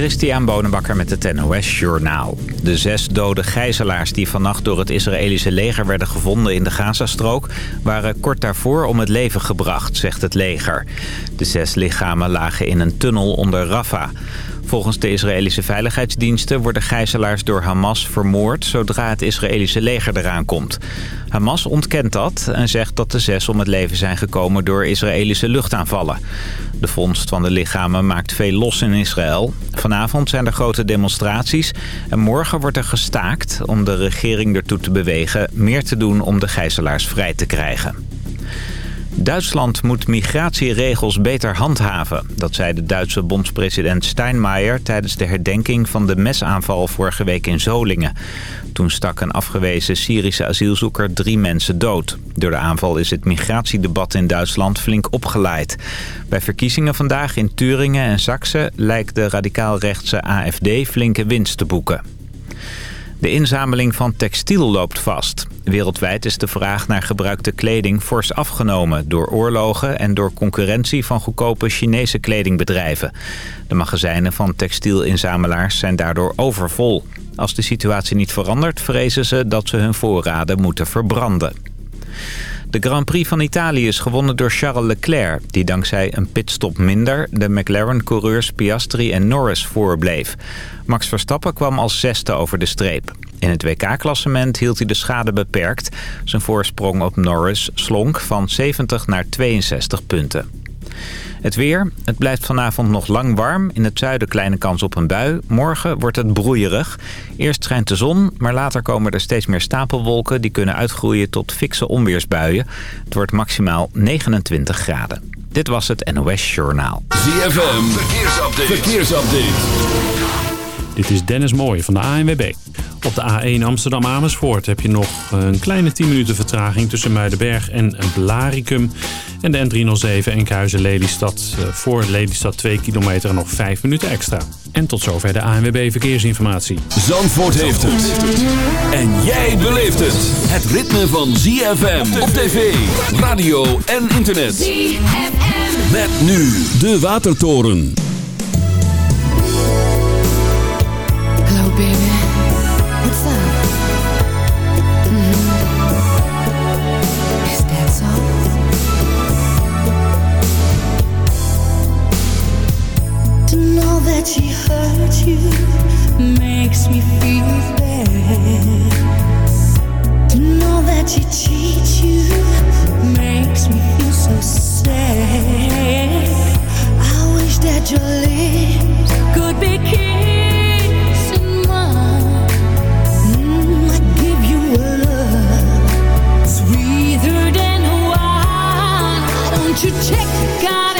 Christian Bonenbakker met het NOS Journaal. De zes dode gijzelaars die vannacht door het Israëlische leger werden gevonden in de Gazastrook... waren kort daarvoor om het leven gebracht, zegt het leger. De zes lichamen lagen in een tunnel onder Rafah. Volgens de Israëlische veiligheidsdiensten worden gijzelaars door Hamas vermoord... zodra het Israëlische leger eraan komt. Hamas ontkent dat en zegt dat de zes om het leven zijn gekomen door Israëlische luchtaanvallen. De vondst van de lichamen maakt veel los in Israël. Vanavond zijn er grote demonstraties en morgen wordt er gestaakt om de regering ertoe te bewegen meer te doen om de gijzelaars vrij te krijgen. Duitsland moet migratieregels beter handhaven. Dat zei de Duitse bondspresident Steinmeier tijdens de herdenking van de mesaanval vorige week in Zolingen. Toen stak een afgewezen Syrische asielzoeker drie mensen dood. Door de aanval is het migratiedebat in Duitsland flink opgeleid. Bij verkiezingen vandaag in Turingen en Saxe lijkt de radicaalrechtse AFD flinke winst te boeken. De inzameling van textiel loopt vast. Wereldwijd is de vraag naar gebruikte kleding fors afgenomen... door oorlogen en door concurrentie van goedkope Chinese kledingbedrijven. De magazijnen van textielinzamelaars zijn daardoor overvol. Als de situatie niet verandert, vrezen ze dat ze hun voorraden moeten verbranden. De Grand Prix van Italië is gewonnen door Charles Leclerc... die dankzij een pitstop minder de McLaren-coureurs Piastri en Norris voorbleef. Max Verstappen kwam als zesde over de streep. In het WK-klassement hield hij de schade beperkt. Zijn voorsprong op Norris slonk van 70 naar 62 punten. Het weer. Het blijft vanavond nog lang warm. In het zuiden kleine kans op een bui. Morgen wordt het broeierig. Eerst schijnt de zon, maar later komen er steeds meer stapelwolken... die kunnen uitgroeien tot fikse onweersbuien. Het wordt maximaal 29 graden. Dit was het NOS Journaal. ZFM. Verkeersupdate. Verkeersupdate. Dit is Dennis Mooij van de ANWB. Op de A1 Amsterdam-Amersfoort heb je nog een kleine 10 minuten vertraging tussen Muidenberg en Blaricum. En de N307 Enkhuizen-Lelystad eh, voor Lelystad 2 kilometer nog 5 minuten extra. En tot zover de ANWB Verkeersinformatie. Zandvoort heeft het. En jij beleeft het. Het ritme van ZFM op tv, radio en internet. ZFM. Met nu de Watertoren. That she hurt you makes me feel bad. Know that she cheats you makes me feel so sad. I wish that your lips could be kissing mine. Mm, I give you a love sweeter than wine. Don't you check out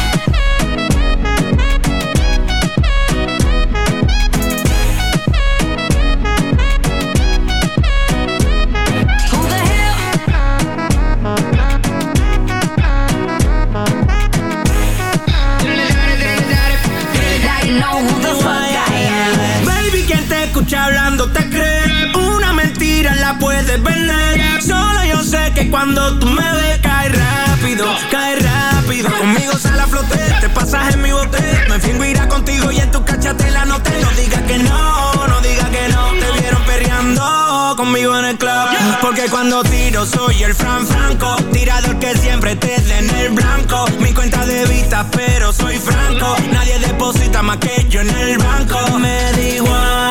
Solo yo sé que cuando tú me ves, cae rápido, cae rápido. Conmigo sale a flote, te pasas en mi bote. Me fingo irá contigo y en tu cachatela no te. No digas que no, no digas que no. Te vieron perreando conmigo en el club. Porque cuando tiro soy el Fran Franco. Tirador que siempre te en el blanco. Mi cuenta de vista, pero soy franco. Nadie deposita más que yo en el banco. Me digo Sé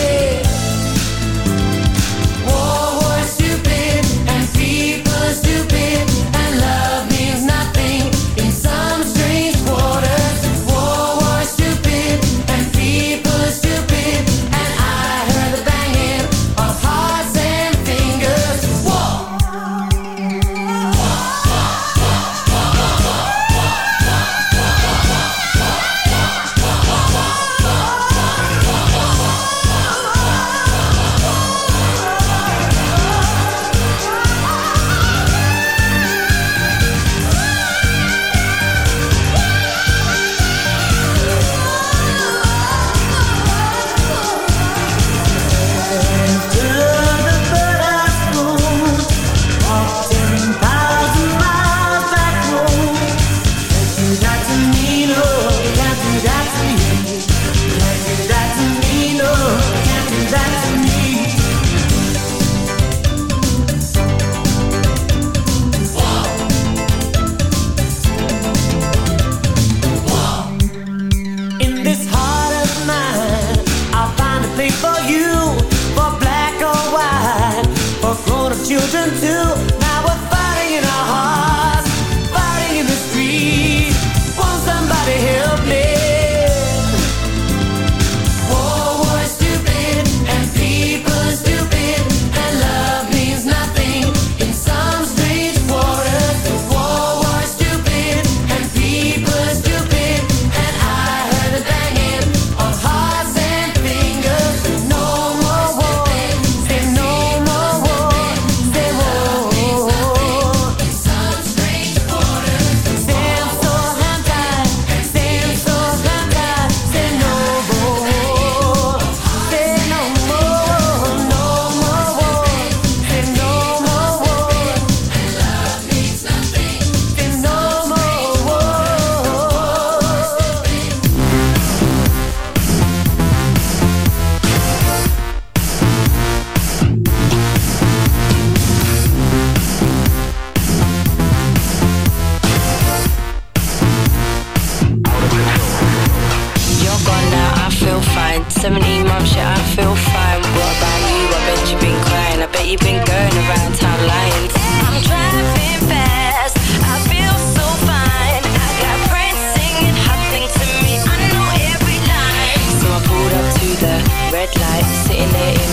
I'm driving fast, I feel so fine. I got singing to me, I know every line. So I pulled up to the red light, sitting there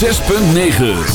6.9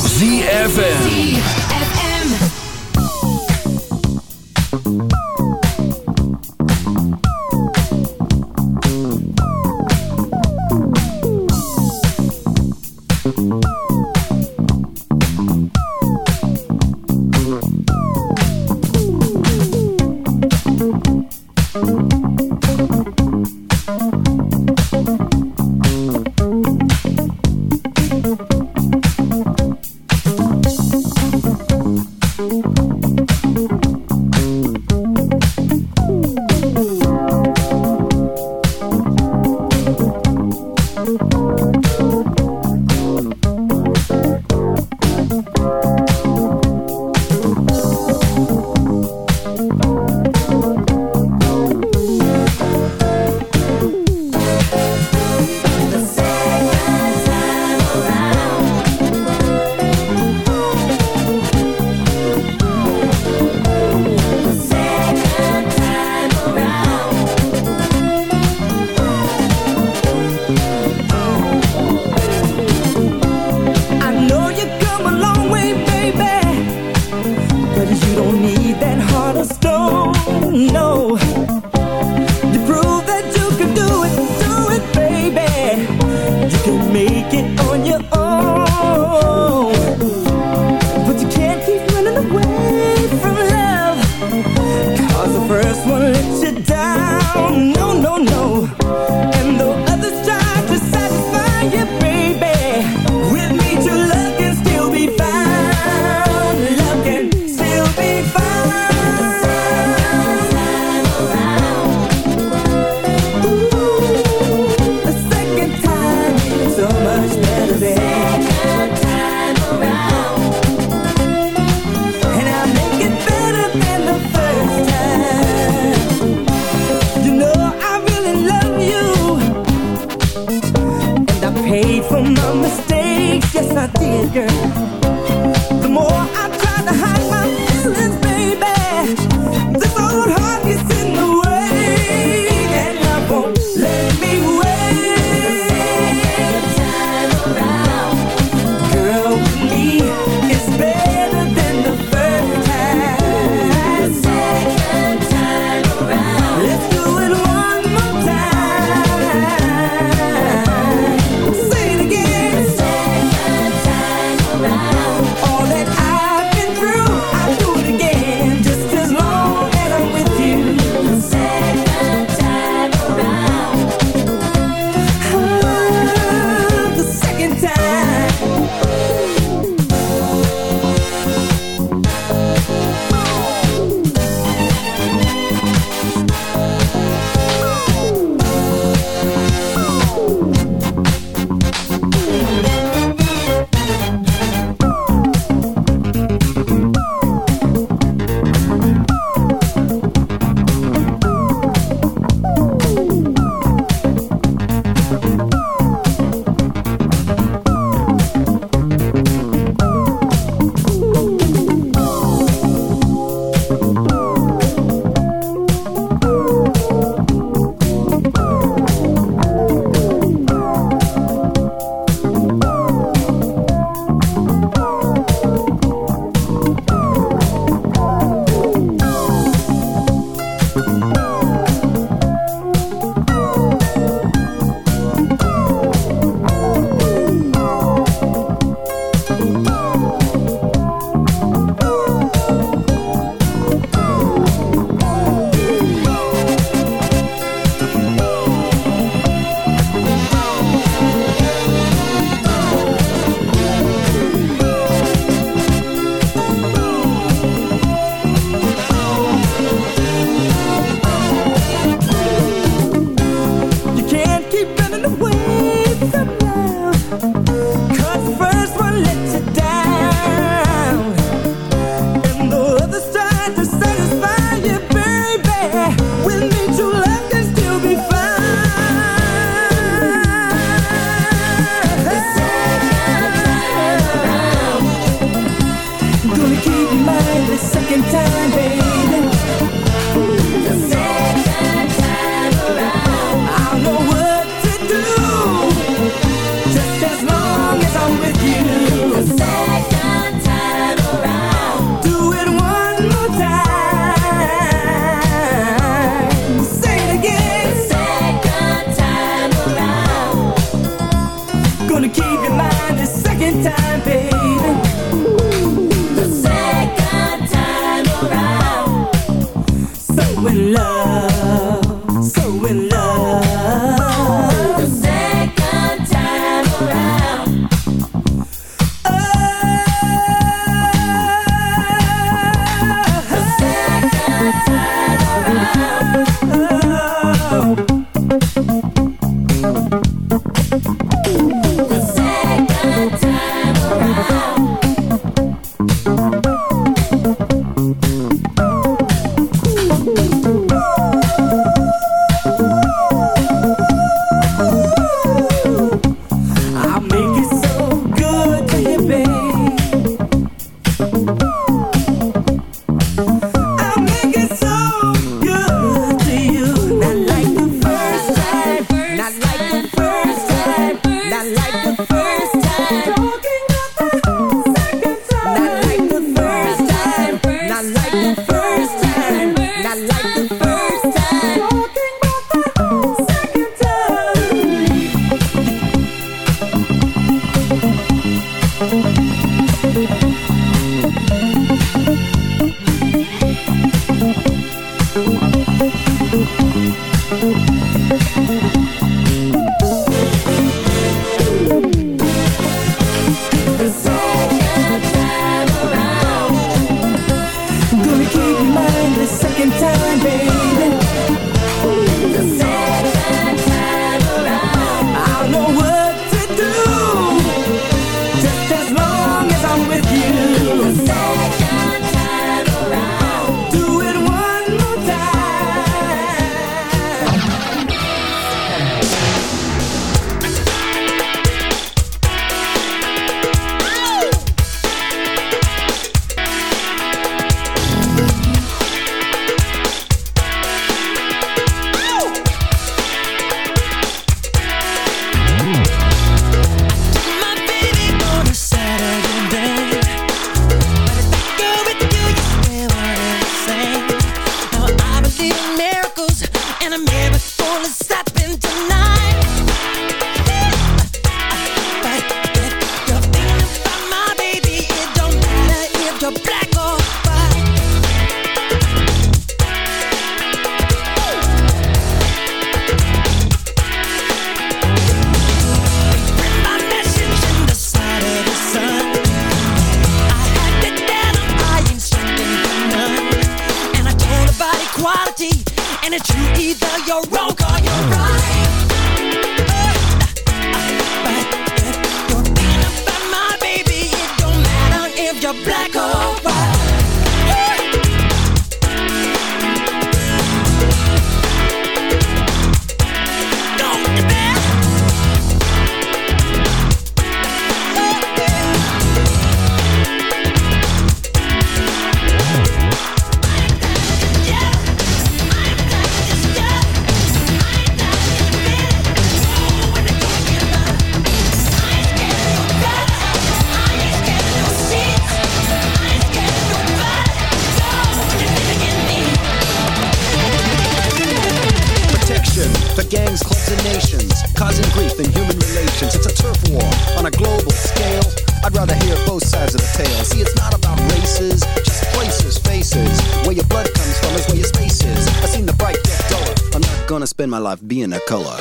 being a color.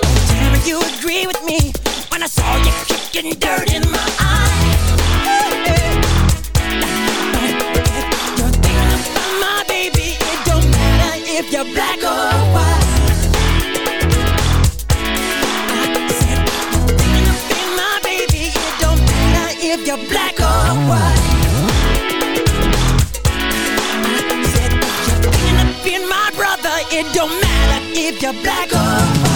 You agree with me when I saw you kicking dirt in my eye. You're thinking my baby. It don't matter if you're black or white. You're thinking about my baby. It don't matter if you're black or white. I said you're thinking about my brother. It don't matter if you're black or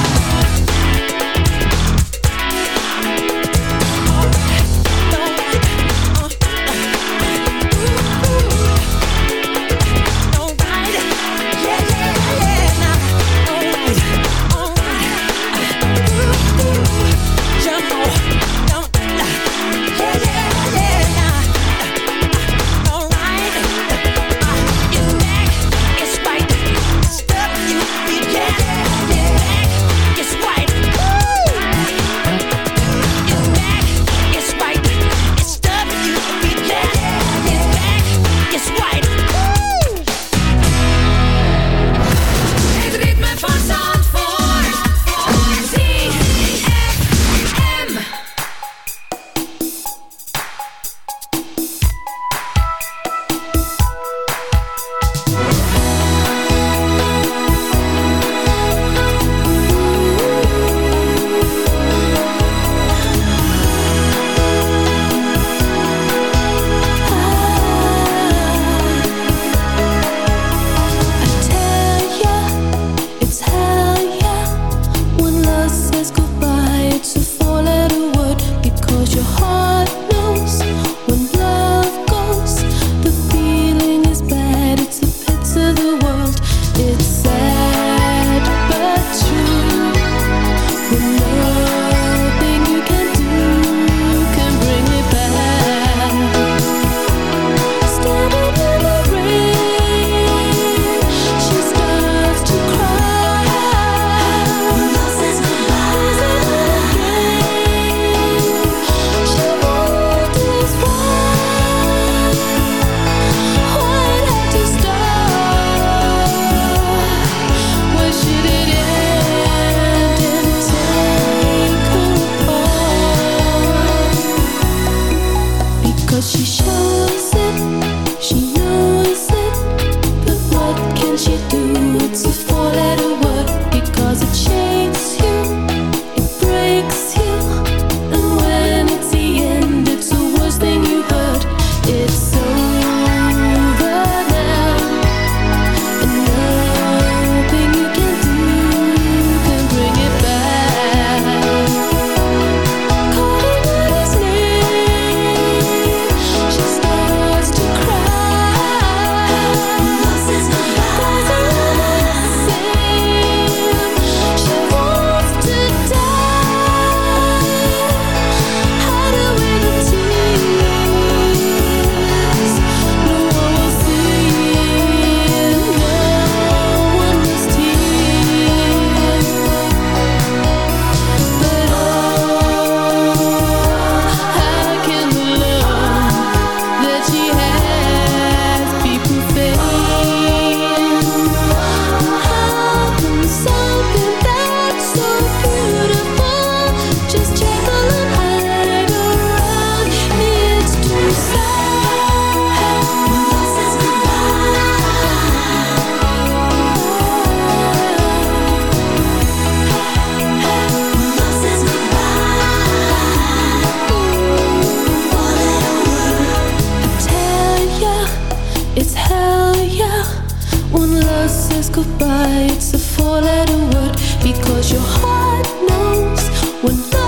hell yeah. When love says goodbye, it's a four letter word. Because your heart knows when love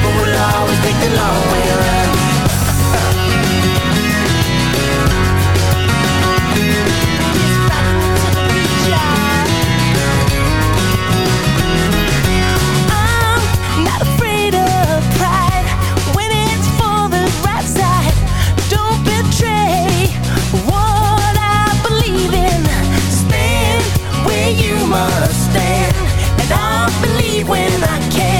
People will always take the long way around. I'm not afraid of pride when it's for the right side. Don't betray what I believe in. Stand where you must stand. And I'll believe when I can.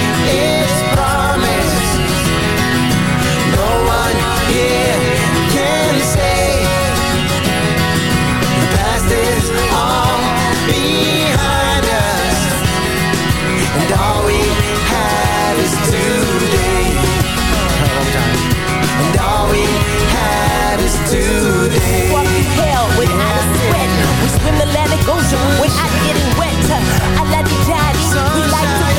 today. Walk through hell without a sweat. We swim the Atlantic Ocean without getting wet. I like the daddy. We like to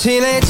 teenage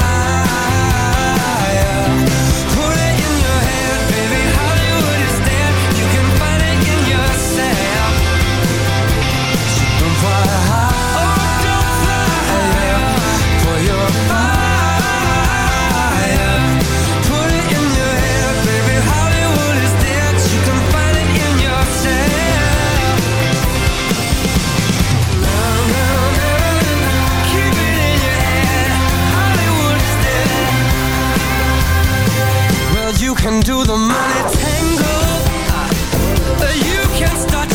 into the money tangle. You can start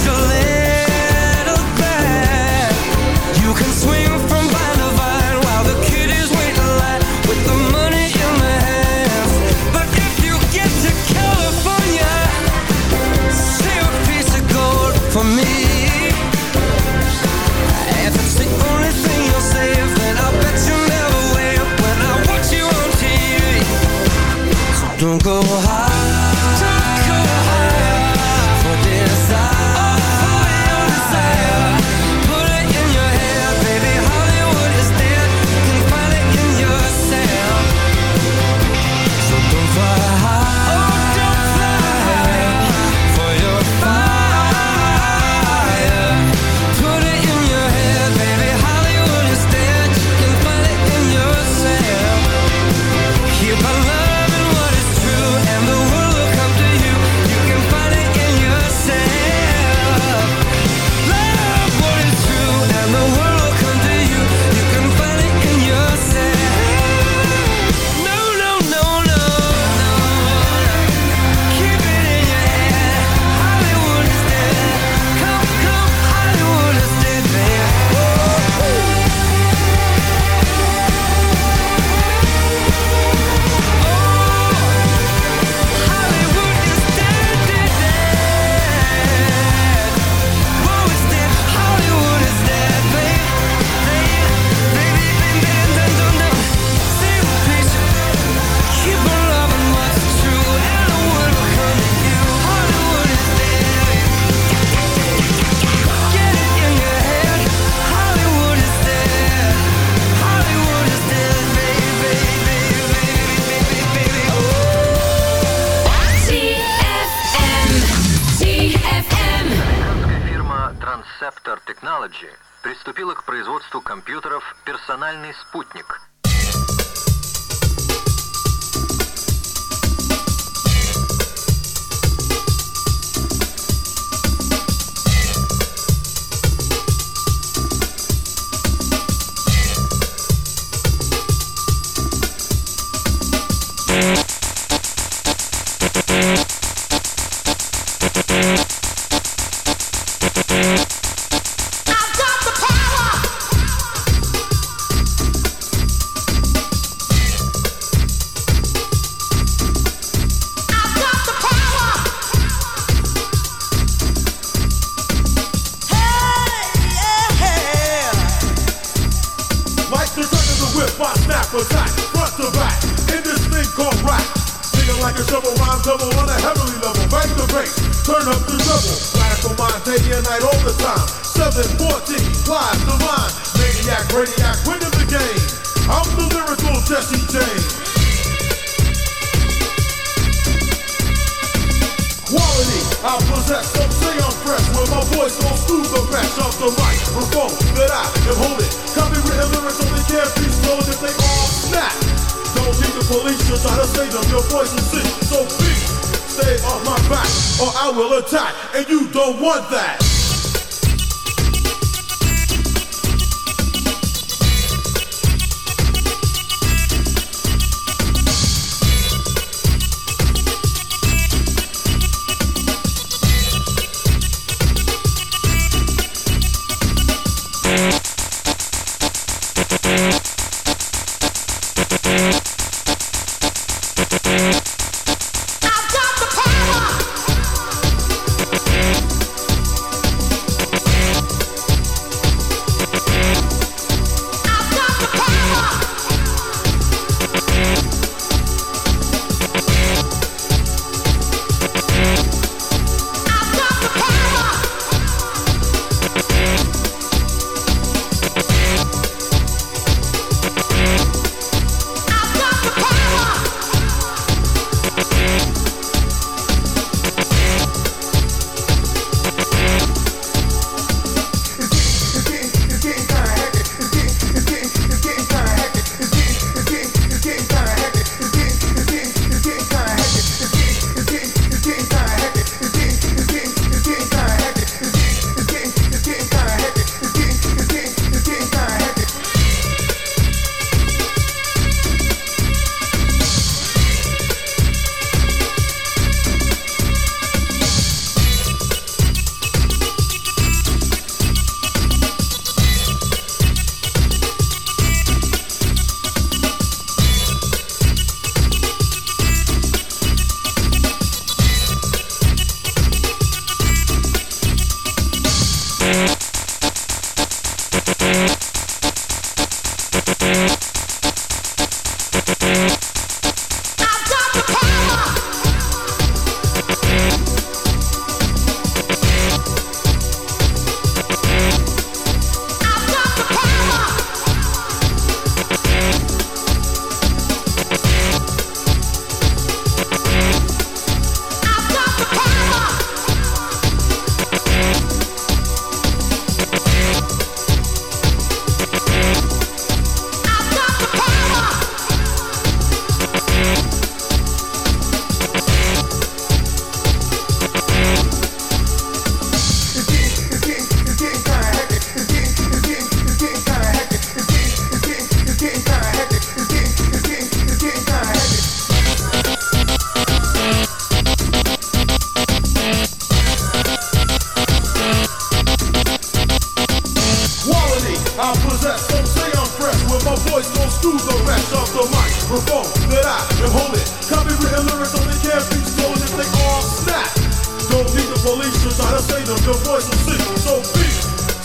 solutions. I say of your voice will sing. So be,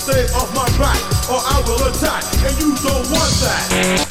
stay off my back, or I will attack, and you don't want that.